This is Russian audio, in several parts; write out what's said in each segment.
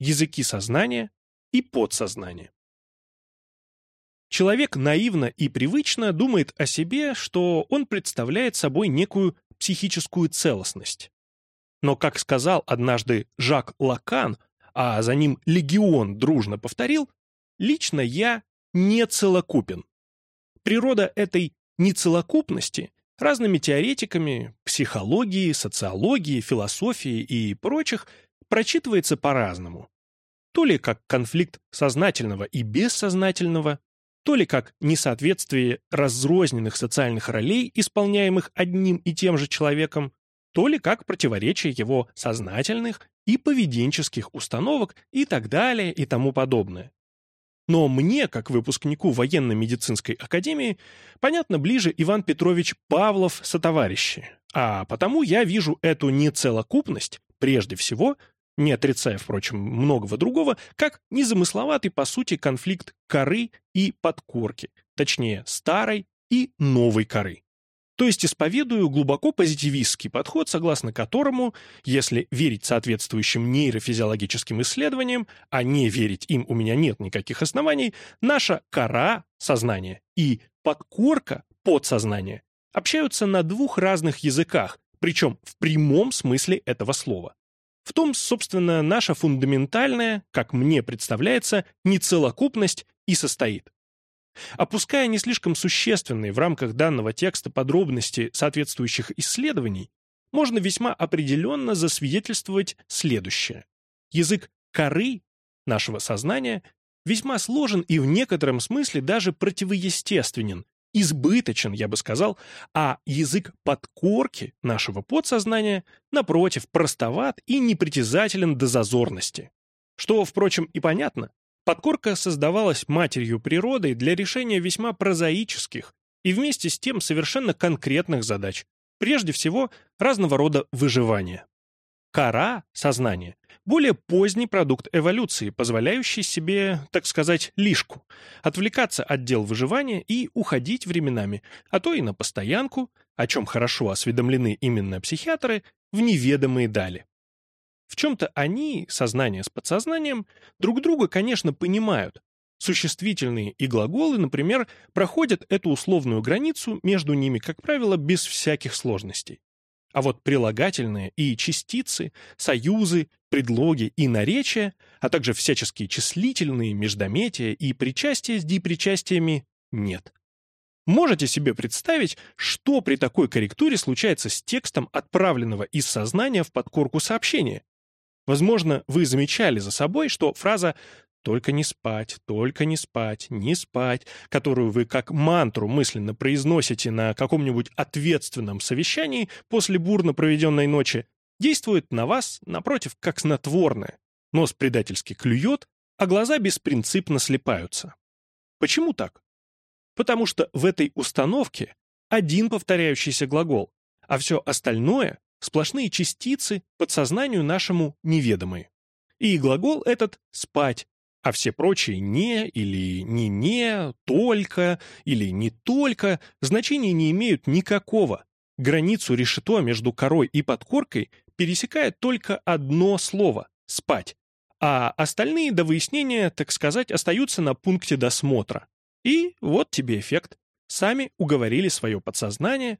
языки сознания и подсознания. Человек наивно и привычно думает о себе, что он представляет собой некую психическую целостность. Но, как сказал однажды Жак Лакан, а за ним легион дружно повторил, лично я не целокупен. Природа этой нецелокупности разными теоретиками психологии, социологии, философии и прочих прочитывается по-разному. То ли как конфликт сознательного и бессознательного, то ли как несоответствие разрозненных социальных ролей, исполняемых одним и тем же человеком, то ли как противоречие его сознательных и поведенческих установок и так далее и тому подобное. Но мне, как выпускнику военно-медицинской академии, понятно ближе Иван Петрович Павлов сотоварищи, а потому я вижу эту нецелокупность, прежде всего, не отрицая, впрочем, многого другого, как незамысловатый, по сути, конфликт коры и подкорки, точнее, старой и новой коры. То есть исповедую глубоко позитивистский подход, согласно которому, если верить соответствующим нейрофизиологическим исследованиям, а не верить им у меня нет никаких оснований, наша кора сознания и подкорка подсознания общаются на двух разных языках, причем в прямом смысле этого слова. В том, собственно, наша фундаментальная, как мне представляется, нецелокупность и состоит. Опуская не слишком существенные в рамках данного текста подробности соответствующих исследований, можно весьма определенно засвидетельствовать следующее. Язык коры нашего сознания весьма сложен и в некотором смысле даже противоестественен, избыточен, я бы сказал, а язык подкорки нашего подсознания, напротив, простоват и непритязателен до зазорности. Что, впрочем, и понятно, Подкорка создавалась матерью природой для решения весьма прозаических и вместе с тем совершенно конкретных задач, прежде всего разного рода выживания. Кора, сознание, более поздний продукт эволюции, позволяющий себе, так сказать, лишку, отвлекаться от дел выживания и уходить временами, а то и на постоянку, о чем хорошо осведомлены именно психиатры, в неведомые дали. В чем-то они, сознание с подсознанием, друг друга, конечно, понимают. Существительные и глаголы, например, проходят эту условную границу между ними, как правило, без всяких сложностей. А вот прилагательные и частицы, союзы, предлоги и наречия, а также всяческие числительные, междометия и причастия с дипричастиями нет. Можете себе представить, что при такой корректуре случается с текстом отправленного из сознания в подкорку сообщения? Возможно, вы замечали за собой, что фраза «только не спать, только не спать, не спать», которую вы как мантру мысленно произносите на каком-нибудь ответственном совещании после бурно проведенной ночи, действует на вас, напротив, как снотворное. Нос предательски клюет, а глаза беспринципно слепаются. Почему так? Потому что в этой установке один повторяющийся глагол, а все остальное Сплошные частицы подсознанию нашему неведомые. И глагол этот «спать», а все прочие «не» или «не-не», «только» или «не только» значения не имеют никакого. Границу решето между корой и подкоркой пересекает только одно слово «спать», а остальные до выяснения, так сказать, остаются на пункте досмотра. И вот тебе эффект. Сами уговорили свое подсознание,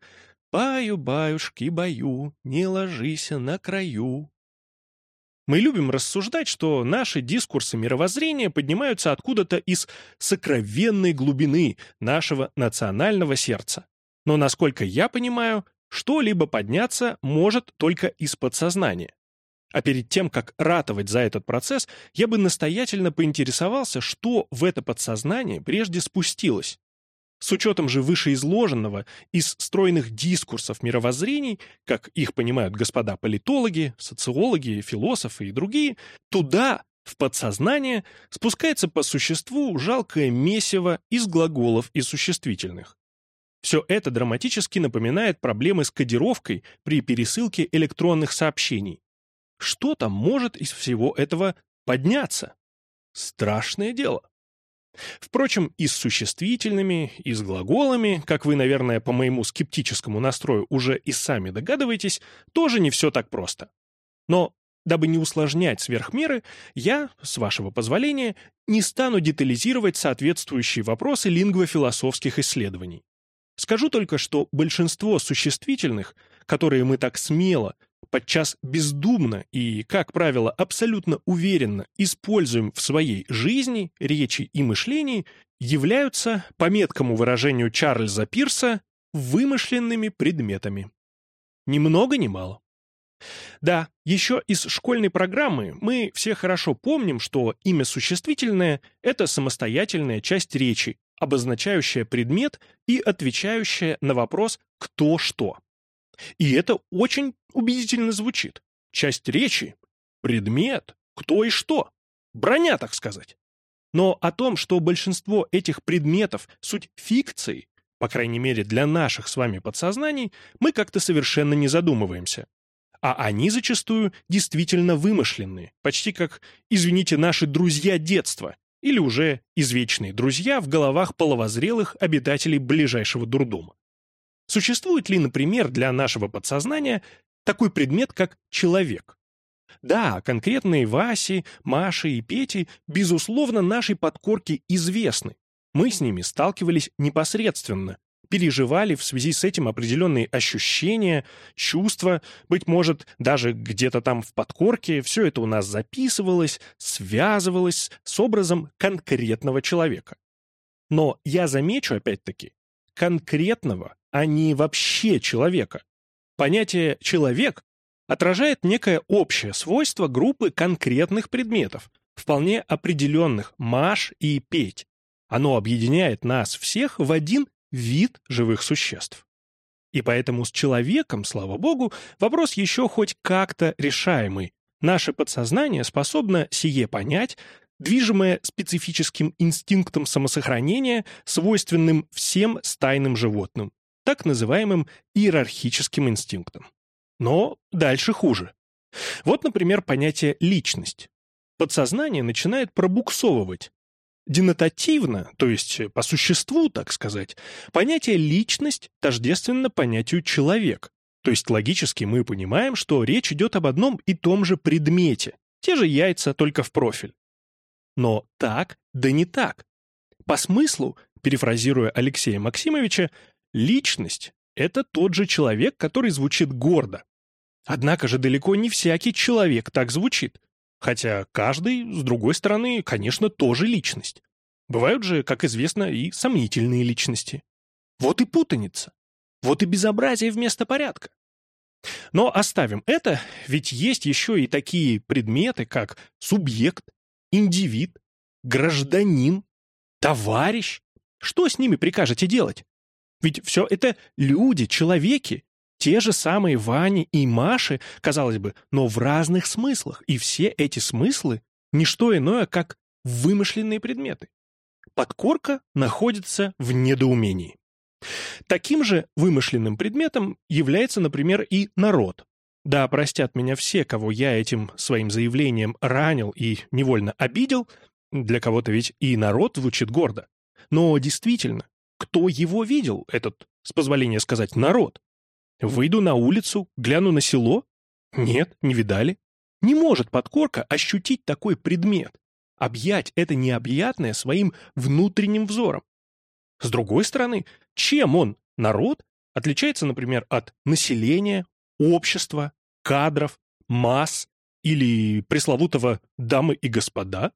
Баю, баюшки, баю, не ложись на краю. Мы любим рассуждать, что наши дискурсы мировоззрения поднимаются откуда-то из сокровенной глубины нашего национального сердца. Но, насколько я понимаю, что-либо подняться может только из подсознания. А перед тем, как ратовать за этот процесс, я бы настоятельно поинтересовался, что в это подсознание прежде спустилось. С учетом же вышеизложенного из стройных дискурсов мировоззрений, как их понимают господа политологи, социологи, философы и другие, туда, в подсознание, спускается по существу жалкое месиво из глаголов и существительных. Все это драматически напоминает проблемы с кодировкой при пересылке электронных сообщений. Что там может из всего этого подняться? Страшное дело. Впрочем, и с существительными, и с глаголами, как вы, наверное, по моему скептическому настрою уже и сами догадываетесь, тоже не все так просто. Но дабы не усложнять сверх меры, я, с вашего позволения, не стану детализировать соответствующие вопросы лингвофилософских исследований. Скажу только, что большинство существительных, которые мы так смело, подчас бездумно и, как правило, абсолютно уверенно используем в своей жизни, речи и мышлении, являются, по меткому выражению Чарльза Пирса, вымышленными предметами. Ни много ни мало. Да, еще из школьной программы мы все хорошо помним, что имя существительное – это самостоятельная часть речи, обозначающая предмет и отвечающая на вопрос «кто что». И это очень убедительно звучит. Часть речи, предмет, кто и что. Броня, так сказать. Но о том, что большинство этих предметов – суть фикции, по крайней мере для наших с вами подсознаний, мы как-то совершенно не задумываемся. А они зачастую действительно вымышленные, почти как, извините, наши друзья детства, или уже извечные друзья в головах половозрелых обитателей ближайшего дурдома. Существует ли, например, для нашего подсознания такой предмет, как человек? Да, конкретные Васи, Маши и Пети, безусловно, нашей подкорке известны. Мы с ними сталкивались непосредственно, переживали в связи с этим определенные ощущения, чувства, быть может, даже где-то там в подкорке все это у нас записывалось, связывалось с образом конкретного человека. Но я замечу опять-таки, конкретного, а не вообще человека. Понятие «человек» отражает некое общее свойство группы конкретных предметов, вполне определенных «Маш» и «Петь». Оно объединяет нас всех в один вид живых существ. И поэтому с человеком, слава богу, вопрос еще хоть как-то решаемый. Наше подсознание способно сие понять, движимое специфическим инстинктом самосохранения, свойственным всем стайным животным, так называемым иерархическим инстинктом. Но дальше хуже. Вот, например, понятие «личность». Подсознание начинает пробуксовывать, Денотативно, то есть по существу, так сказать, понятие «личность» тождественно понятию «человек». То есть логически мы понимаем, что речь идет об одном и том же предмете, те же яйца, только в профиль. Но так, да не так. По смыслу, перефразируя Алексея Максимовича, личность — это тот же человек, который звучит гордо. Однако же далеко не всякий человек так звучит. Хотя каждый, с другой стороны, конечно, тоже личность. Бывают же, как известно, и сомнительные личности. Вот и путаница. Вот и безобразие вместо порядка. Но оставим это, ведь есть еще и такие предметы, как субъект, индивид, гражданин, товарищ. Что с ними прикажете делать? Ведь все это люди, человеки, те же самые Вани и Маши, казалось бы, но в разных смыслах, и все эти смыслы — ничто иное, как вымышленные предметы. Подкорка находится в недоумении. Таким же вымышленным предметом является, например, и народ. Да, простят меня все, кого я этим своим заявлением ранил и невольно обидел, для кого-то ведь и народ звучит гордо. Но действительно, кто его видел, этот, с позволения сказать, народ? Выйду на улицу, гляну на село? Нет, не видали. Не может подкорка ощутить такой предмет, объять это необъятное своим внутренним взором. С другой стороны, чем он, народ, отличается, например, от населения, общества, кадров, масс или пресловутого «дамы и господа»?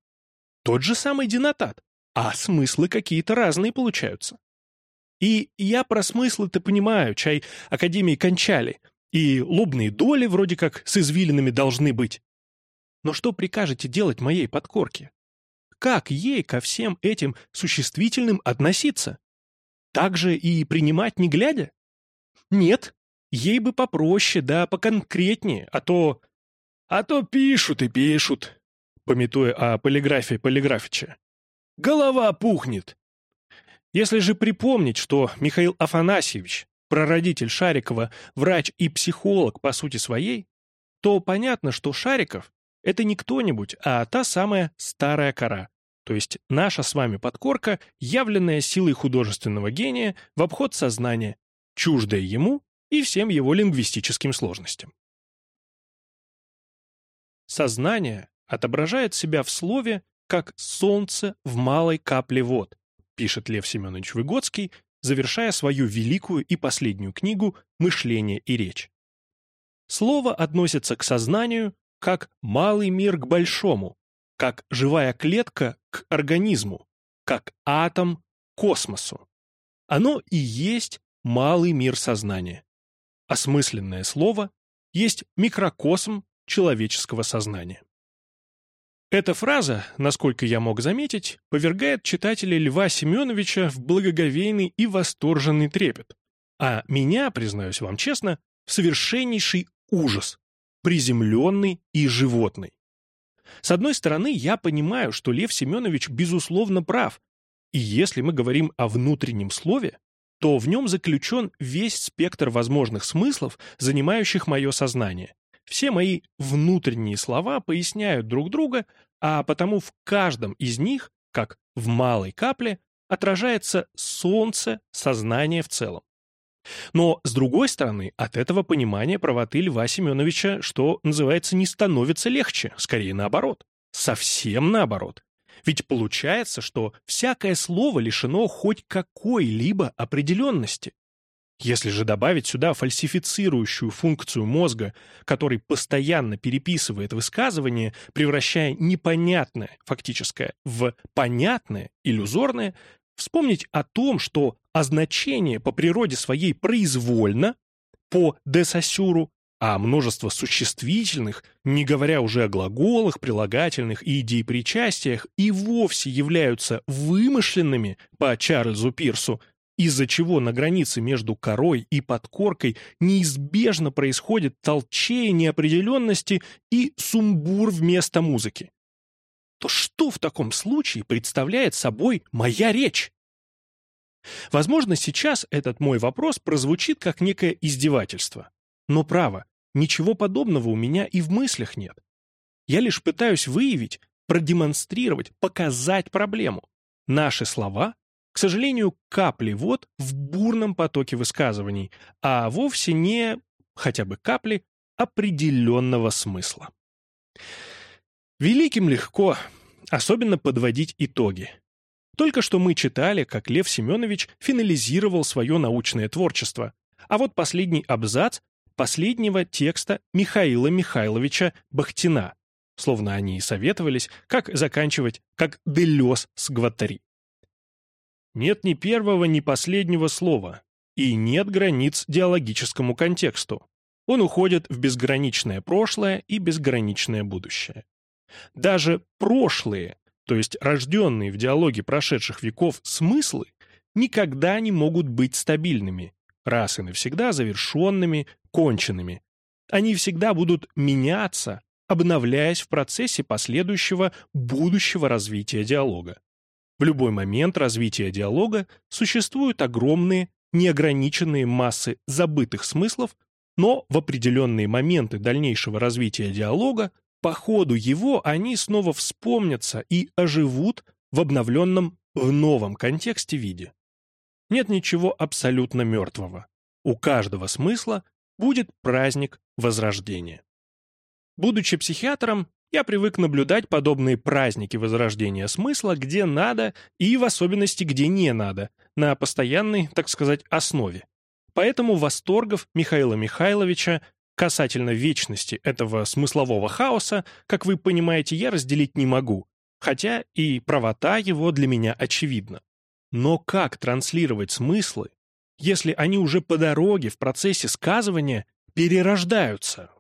Тот же самый денотат, а смыслы какие-то разные получаются. И я про смыслы-то понимаю, чай Академии кончали, и лобные доли вроде как с извилинами должны быть. Но что прикажете делать моей подкорке? Как ей ко всем этим существительным относиться? Так же и принимать не глядя? Нет, ей бы попроще, да поконкретнее, а то... А то пишут и пишут, пометуя о полиграфии Полиграфича. Голова пухнет, если же припомнить, что Михаил Афанасьевич, прародитель Шарикова, врач и психолог по сути своей, то понятно, что Шариков — это не кто-нибудь, а та самая старая кора, то есть наша с вами подкорка, явленная силой художественного гения в обход сознания, чуждая ему и всем его лингвистическим сложностям. сознание отображает себя в слове как солнце в малой капле вод, пишет Лев Семенович Выгодский, завершая свою великую и последнюю книгу «Мышление и речь». Слово относится к сознанию как малый мир к большому, как живая клетка к организму, как атом к космосу. Оно и есть малый мир сознания. Осмысленное слово есть микрокосм человеческого сознания. Эта фраза, насколько я мог заметить, повергает читателя Льва Семеновича в благоговейный и восторженный трепет, а меня, признаюсь вам честно, в совершеннейший ужас, приземленный и животный. С одной стороны, я понимаю, что Лев Семенович безусловно прав, и если мы говорим о внутреннем слове, то в нем заключен весь спектр возможных смыслов, занимающих мое сознание. Все мои внутренние слова поясняют друг друга, а потому в каждом из них, как в малой капле, отражается солнце сознания в целом. Но, с другой стороны, от этого понимания правоты Льва Семеновича, что называется, не становится легче, скорее наоборот. Совсем наоборот. Ведь получается, что всякое слово лишено хоть какой-либо определенности. Если же добавить сюда фальсифицирующую функцию мозга, который постоянно переписывает высказывание, превращая непонятное, фактическое, в понятное, иллюзорное, вспомнить о том, что означение по природе своей произвольно, по десассюру, а множество существительных, не говоря уже о глаголах, прилагательных и идей-причастиях, и вовсе являются вымышленными по Чарльзу Пирсу, из-за чего на границе между корой и подкоркой неизбежно происходит толчее неопределенности и сумбур вместо музыки. То что в таком случае представляет собой моя речь? Возможно, сейчас этот мой вопрос прозвучит как некое издевательство. Но право, ничего подобного у меня и в мыслях нет. Я лишь пытаюсь выявить, продемонстрировать, показать проблему. Наши слова к сожалению, капли вод в бурном потоке высказываний, а вовсе не, хотя бы капли, определенного смысла. Великим легко, особенно подводить итоги. Только что мы читали, как Лев Семенович финализировал свое научное творчество, а вот последний абзац последнего текста Михаила Михайловича Бахтина, словно они и советовались, как заканчивать, как Делес с Гваттари. Нет ни первого, ни последнего слова, и нет границ диалогическому контексту. Он уходит в безграничное прошлое и безграничное будущее. Даже прошлые, то есть рожденные в диалоге прошедших веков смыслы, никогда не могут быть стабильными, раз и навсегда завершенными, конченными. Они всегда будут меняться, обновляясь в процессе последующего будущего развития диалога. В любой момент развития диалога существуют огромные, неограниченные массы забытых смыслов, но в определенные моменты дальнейшего развития диалога по ходу его они снова вспомнятся и оживут в обновленном, в новом контексте виде. Нет ничего абсолютно мертвого. У каждого смысла будет праздник возрождения. Будучи психиатром, я привык наблюдать подобные праздники возрождения смысла где надо и в особенности где не надо, на постоянной, так сказать, основе. Поэтому восторгов Михаила Михайловича касательно вечности этого смыслового хаоса, как вы понимаете, я разделить не могу, хотя и правота его для меня очевидна. Но как транслировать смыслы, если они уже по дороге в процессе сказывания перерождаются,